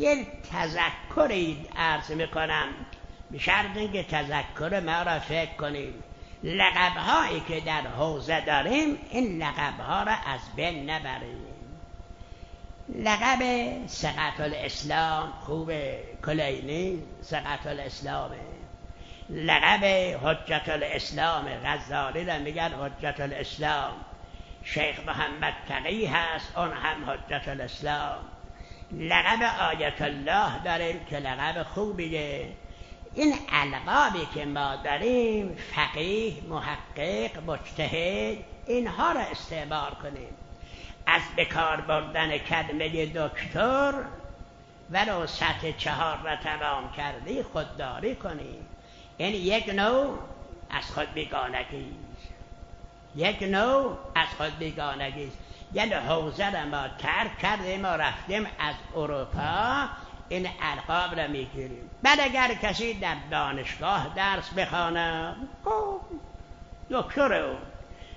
یه تذکری عرض می‌کنم. به شرط اینکه تذکر ما را فکر کنیم. لقب هایی که در حوزه داریم این لقب ها را از بین نبریم. لقب سقط الاسلام خوب کلینی سقط الاسلامه لقب حجت الاسلام غزالی را میگن حجت الاسلام شیخ محمد تقی هست اون هم حجت الاسلام لقب آیت الله داریم که لقب خوبیه. این القابی که ما داریم فقیه محقق مجتهد اینها را استعمال کنیم. از بکار بردن کلمه دکتر ولو سطح چهار را تمام کردی خودداری کنیم. این یک نوع از خود بیگانگی یک نوع از خود بیگانگی یعنی حوزه را ما ترک کردیم و رفتیم از اروپا. این القاب را می‌گیریم. بعد اگر کسی در دانشگاه درس بخوانه خب دکتر او.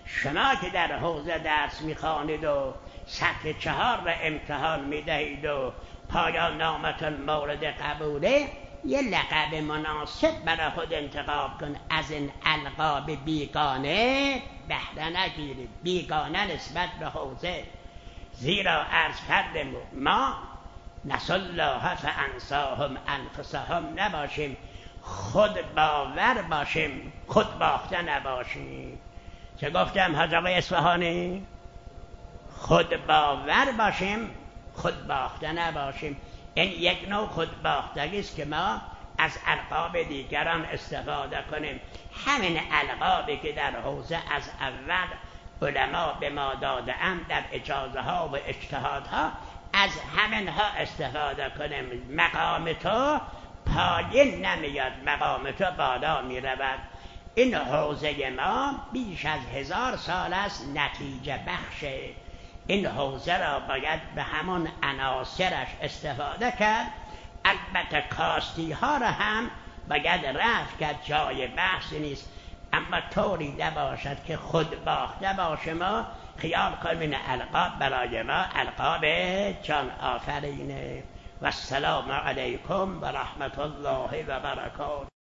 شما که در حوزه درس می‌خوانید و سطح چهار را امتحان می‌دهید و پایان نامت مورد قبوله یه لقب مناسب برای خود انتخاب کن. از این القاب بیگانه بهره نگیرید بیگانه نسبت به حوزه. زیرا عرض کردم ما نسل الله فانساهم انفسهم نباشیم. خود باور باشیم. خود باخته نباشیم. چه گفتم حضرت اصفهانی؟ خود باور باشیم. خود باخته نباشیم. این یک نوع خود باختگی است که ما از القاب دیگران استفاده کنیم. همین القابی که در حوزه از اول علما به ما داده در اجازه ها و اجتهادها از همینها استفاده کنیم. مقام تو پایین نمیاد مقام تو بالا می‌رود. این حوزه ما بیش از هزار سال است نتیجه بخشه این حوزه را باید به همون عناصرش استفاده کرد. البته کاستی ها را هم باید رفت کرد. جای بحث نیست. اما طوری نباشد که خود باخته باشه ما. خیال کنیم القاب برای ما القاب جان آفرینه. و السلام علیکم و رحمت الله و برکاته.